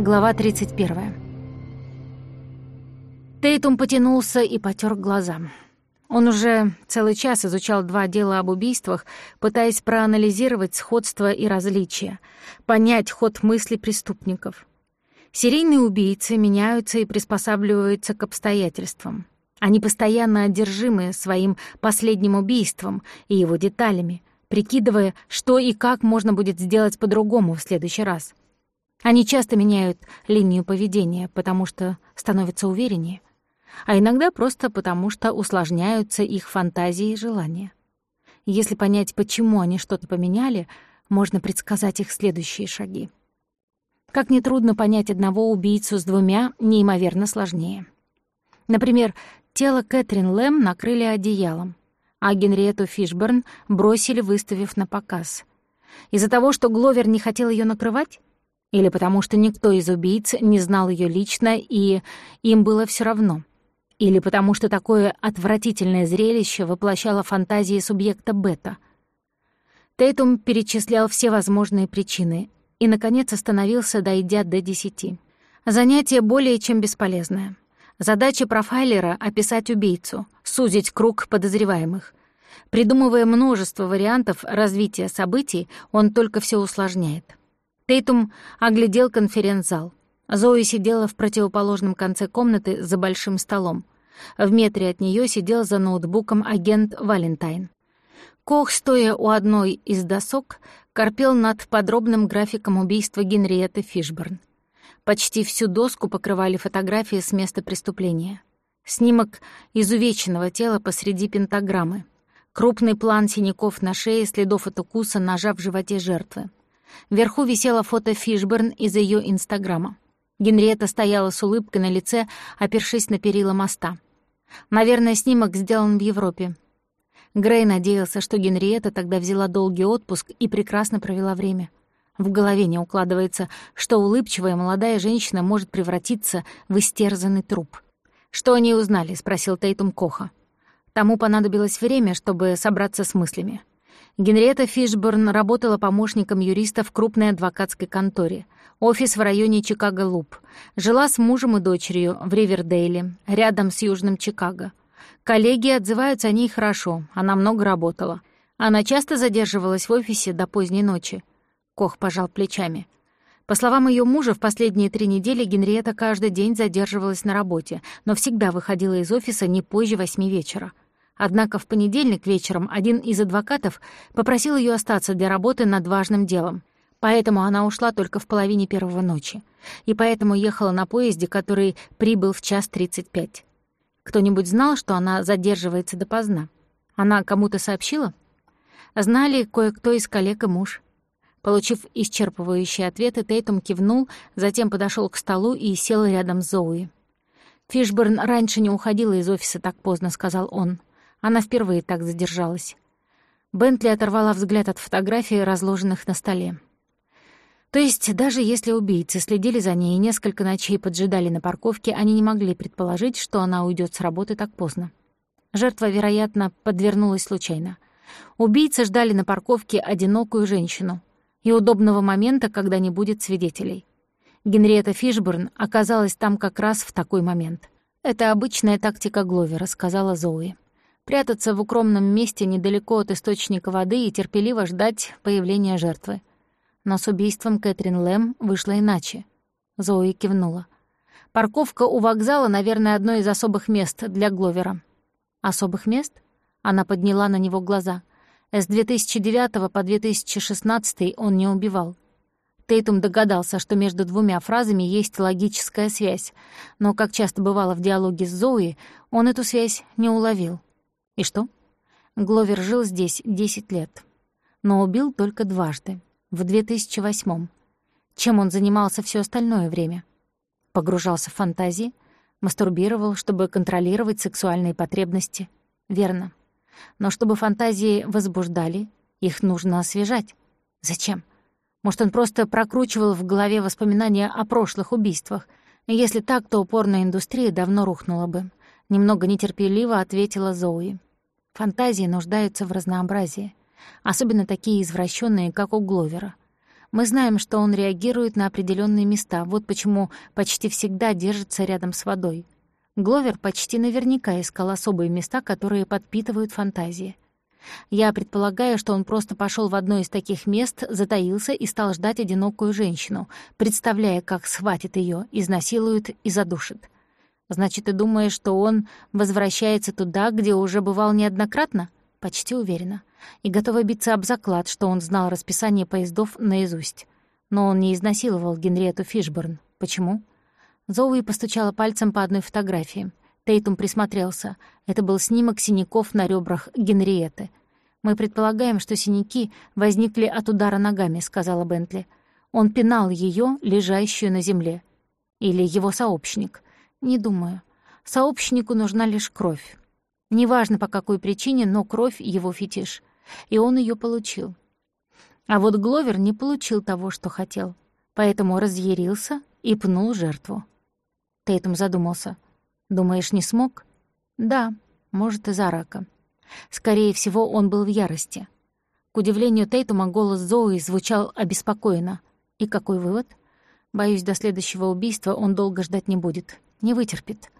Глава 31. Тейтум потянулся и потер глаза. Он уже целый час изучал два дела об убийствах, пытаясь проанализировать сходство и различия, понять ход мысли преступников. Серийные убийцы меняются и приспосабливаются к обстоятельствам. Они постоянно одержимы своим последним убийством и его деталями, прикидывая, что и как можно будет сделать по-другому в следующий раз — они часто меняют линию поведения, потому что становятся увереннее, а иногда просто потому что усложняются их фантазии и желания. Если понять, почему они что-то поменяли, можно предсказать их следующие шаги. Как нетрудно понять одного убийцу с двумя, неимоверно сложнее. Например, тело Кэтрин Лэм накрыли одеялом, а Генриету Фишберн бросили, выставив на показ. Из-за того, что Гловер не хотел ее накрывать? Или потому что никто из убийц не знал ее лично, и им было все равно. Или потому что такое отвратительное зрелище воплощало фантазии субъекта бета. Тейтум перечислял все возможные причины и, наконец, остановился, дойдя до десяти. Занятие более чем бесполезное. Задача профайлера — описать убийцу, сузить круг подозреваемых. Придумывая множество вариантов развития событий, он только все усложняет. Тейтум оглядел конференц-зал. Зои сидела в противоположном конце комнаты за большим столом. В метре от нее сидел за ноутбуком агент Валентайн. Кох, стоя у одной из досок, корпел над подробным графиком убийства Генриетты Фишберн. Почти всю доску покрывали фотографии с места преступления. Снимок изувеченного тела посреди пентаграммы. Крупный план синяков на шее, следов от укуса ножа в животе жертвы. Вверху висело фото Фишберн из ее инстаграма. Генриетта стояла с улыбкой на лице, опершись на перила моста. Наверное, снимок сделан в Европе. Грей надеялся, что Генриетта тогда взяла долгий отпуск и прекрасно провела время. В голове не укладывается, что улыбчивая молодая женщина может превратиться в истерзанный труп. «Что они узнали?» — спросил Тейтум Коха. Тому понадобилось время, чтобы собраться с мыслями. Генриетта Фишборн работала помощником юриста в крупной адвокатской конторе. Офис в районе Чикаго-Луп. Жила с мужем и дочерью в Ривердейле, рядом с Южным Чикаго. Коллеги отзываются о ней хорошо, она много работала. Она часто задерживалась в офисе до поздней ночи. Кох пожал плечами. По словам ее мужа, в последние три недели Генриетта каждый день задерживалась на работе, но всегда выходила из офиса не позже восьми вечера. Однако в понедельник вечером один из адвокатов попросил ее остаться для работы над важным делом. Поэтому она ушла только в половине первого ночи. И поэтому ехала на поезде, который прибыл в час тридцать пять. Кто-нибудь знал, что она задерживается допоздна? Она кому-то сообщила? Знали кое-кто из коллег и муж. Получив исчерпывающие ответы, Тейтум кивнул, затем подошел к столу и сел рядом с Зоуи. «Фишберн раньше не уходила из офиса так поздно», — сказал он. Она впервые так задержалась. Бентли оторвала взгляд от фотографий, разложенных на столе. То есть, даже если убийцы следили за ней и несколько ночей поджидали на парковке, они не могли предположить, что она уйдет с работы так поздно. Жертва, вероятно, подвернулась случайно. Убийцы ждали на парковке одинокую женщину и удобного момента, когда не будет свидетелей. Генриетта Фишборн оказалась там как раз в такой момент. «Это обычная тактика Гловера», — сказала Зои прятаться в укромном месте недалеко от источника воды и терпеливо ждать появления жертвы. Но с убийством Кэтрин Лэм вышло иначе. Зои кивнула. Парковка у вокзала, наверное, одно из особых мест для Гловера. Особых мест? Она подняла на него глаза. С 2009 по 2016 он не убивал. Тейтум догадался, что между двумя фразами есть логическая связь, но, как часто бывало в диалоге с Зои, он эту связь не уловил. И что? Гловер жил здесь 10 лет, но убил только дважды, в 2008-м. Чем он занимался все остальное время? Погружался в фантазии, мастурбировал, чтобы контролировать сексуальные потребности. Верно. Но чтобы фантазии возбуждали, их нужно освежать. Зачем? Может, он просто прокручивал в голове воспоминания о прошлых убийствах. Если так, то упорная индустрия давно рухнула бы. Немного нетерпеливо ответила Зои. Фантазии нуждаются в разнообразии, особенно такие извращенные, как у Гловера. Мы знаем, что он реагирует на определенные места, вот почему почти всегда держится рядом с водой. Гловер почти наверняка искал особые места, которые подпитывают фантазии. Я предполагаю, что он просто пошел в одно из таких мест, затаился и стал ждать одинокую женщину, представляя, как схватит ее, изнасилует и задушит. Значит, ты думаешь, что он возвращается туда, где уже бывал неоднократно? Почти уверена. И готова биться об заклад, что он знал расписание поездов наизусть. Но он не изнасиловал Генриету Фишборн. Почему? Зоуи постучала пальцем по одной фотографии. Тейтум присмотрелся. Это был снимок синяков на ребрах Генриеты. «Мы предполагаем, что синяки возникли от удара ногами», — сказала Бентли. Он пинал ее, лежащую на земле. Или его сообщник. Не думаю. Сообщнику нужна лишь кровь. Неважно, по какой причине, но кровь — его фетиш. И он ее получил. А вот Гловер не получил того, что хотел. Поэтому разъярился и пнул жертву. Тейтум задумался. «Думаешь, не смог?» «Да, может, из-за рака». Скорее всего, он был в ярости. К удивлению Тейтума голос Зои звучал обеспокоенно. И какой вывод? Боюсь, до следующего убийства он долго ждать не будет. Не вытерпит.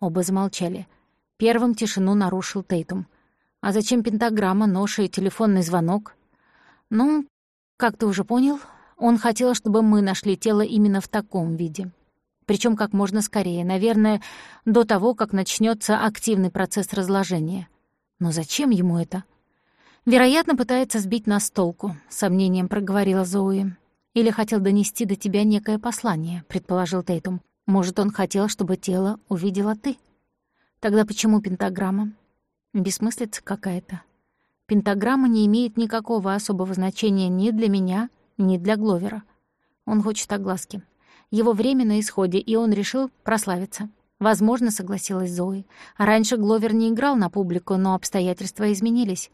Оба замолчали. Первым тишину нарушил Тейтум. «А зачем пентаграмма, нож и телефонный звонок?» «Ну, как ты уже понял, он хотел, чтобы мы нашли тело именно в таком виде. Причем как можно скорее, наверное, до того, как начнется активный процесс разложения. Но зачем ему это?» «Вероятно, пытается сбить нас с толку», — сомнением проговорила Зои. «Или хотел донести до тебя некое послание», — предположил Тейтум. Может, он хотел, чтобы тело увидела ты? Тогда почему пентаграмма? Бессмыслица какая-то. Пентаграмма не имеет никакого особого значения ни для меня, ни для Гловера. Он хочет огласки. Его время на исходе, и он решил прославиться. Возможно, согласилась Зои. Раньше Гловер не играл на публику, но обстоятельства изменились.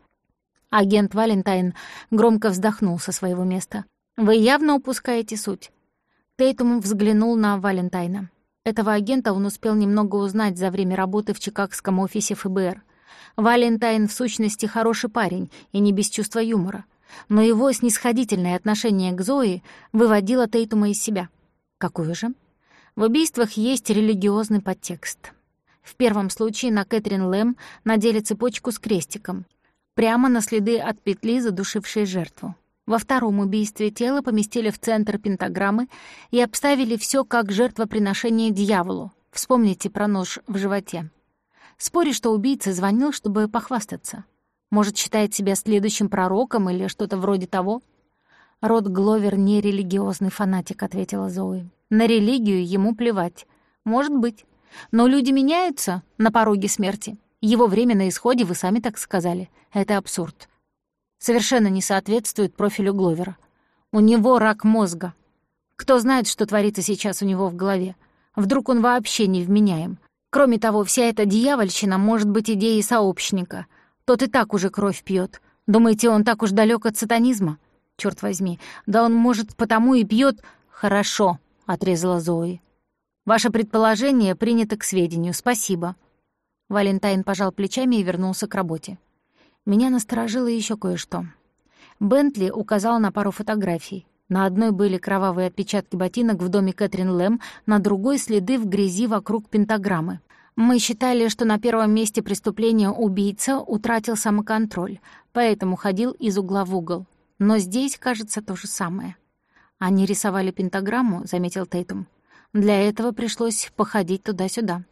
Агент Валентайн громко вздохнул со своего места. «Вы явно упускаете суть. Тейтум взглянул на Валентайна. Этого агента он успел немного узнать за время работы в чикагском офисе ФБР. Валентайн в сущности хороший парень и не без чувства юмора. Но его снисходительное отношение к Зои выводило Тейтума из себя. Какое же? В убийствах есть религиозный подтекст. В первом случае на Кэтрин Лэм надели цепочку с крестиком, прямо на следы от петли, задушившей жертву. Во втором убийстве тело поместили в центр пентаграммы и обставили все как жертвоприношение дьяволу. Вспомните про нож в животе. Спорю, что убийца звонил, чтобы похвастаться. Может, считает себя следующим пророком или что-то вроде того? «Род Гловер не религиозный фанатик», — ответила Зои. «На религию ему плевать. Может быть. Но люди меняются на пороге смерти. Его время на исходе, вы сами так сказали. Это абсурд совершенно не соответствует профилю Гловера. У него рак мозга. Кто знает, что творится сейчас у него в голове. Вдруг он вообще невменяем. Кроме того, вся эта дьявольщина может быть идеей сообщника. Тот и так уже кровь пьет. Думаете, он так уж далек от сатанизма? Черт возьми, да он, может, потому и пьет. Хорошо, отрезала Зои. Ваше предположение принято к сведению. Спасибо. Валентайн пожал плечами и вернулся к работе. Меня насторожило еще кое-что. Бентли указал на пару фотографий. На одной были кровавые отпечатки ботинок в доме Кэтрин Лэм, на другой — следы в грязи вокруг пентаграммы. Мы считали, что на первом месте преступления убийца утратил самоконтроль, поэтому ходил из угла в угол. Но здесь, кажется, то же самое. «Они рисовали пентаграмму», — заметил Тейтум. «Для этого пришлось походить туда-сюда.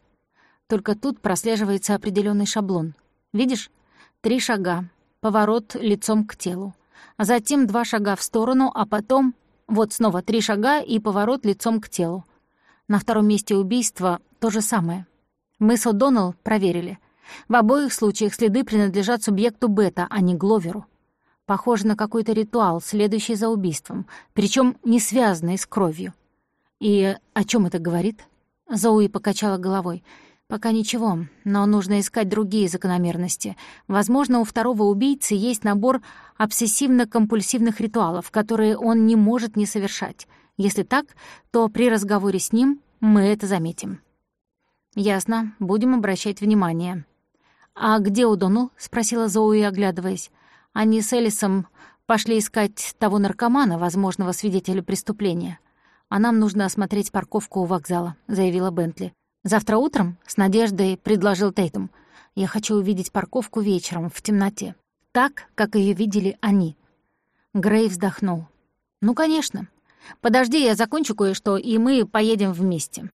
Только тут прослеживается определенный шаблон. Видишь, Три шага, поворот лицом к телу. Затем два шага в сторону, а потом вот снова три шага и поворот лицом к телу. На втором месте убийства то же самое. Мы с О'Доннелл проверили. В обоих случаях следы принадлежат субъекту Бета, а не Гловеру. Похоже на какой-то ритуал, следующий за убийством, причем не связанный с кровью. И о чем это говорит? Зоуи покачала головой. Пока ничего, но нужно искать другие закономерности. Возможно, у второго убийцы есть набор обсессивно-компульсивных ритуалов, которые он не может не совершать. Если так, то при разговоре с ним мы это заметим. «Ясно, будем обращать внимание». «А где Удонул?» — спросила Зоуи, оглядываясь. Они с Элисом Пошли искать того наркомана, возможного свидетеля преступления. А нам нужно осмотреть парковку у вокзала», — заявила Бентли. «Завтра утром?» — с надеждой предложил Тейтум. «Я хочу увидеть парковку вечером, в темноте. Так, как ее видели они». Грей вздохнул. «Ну, конечно. Подожди, я закончу кое-что, и мы поедем вместе.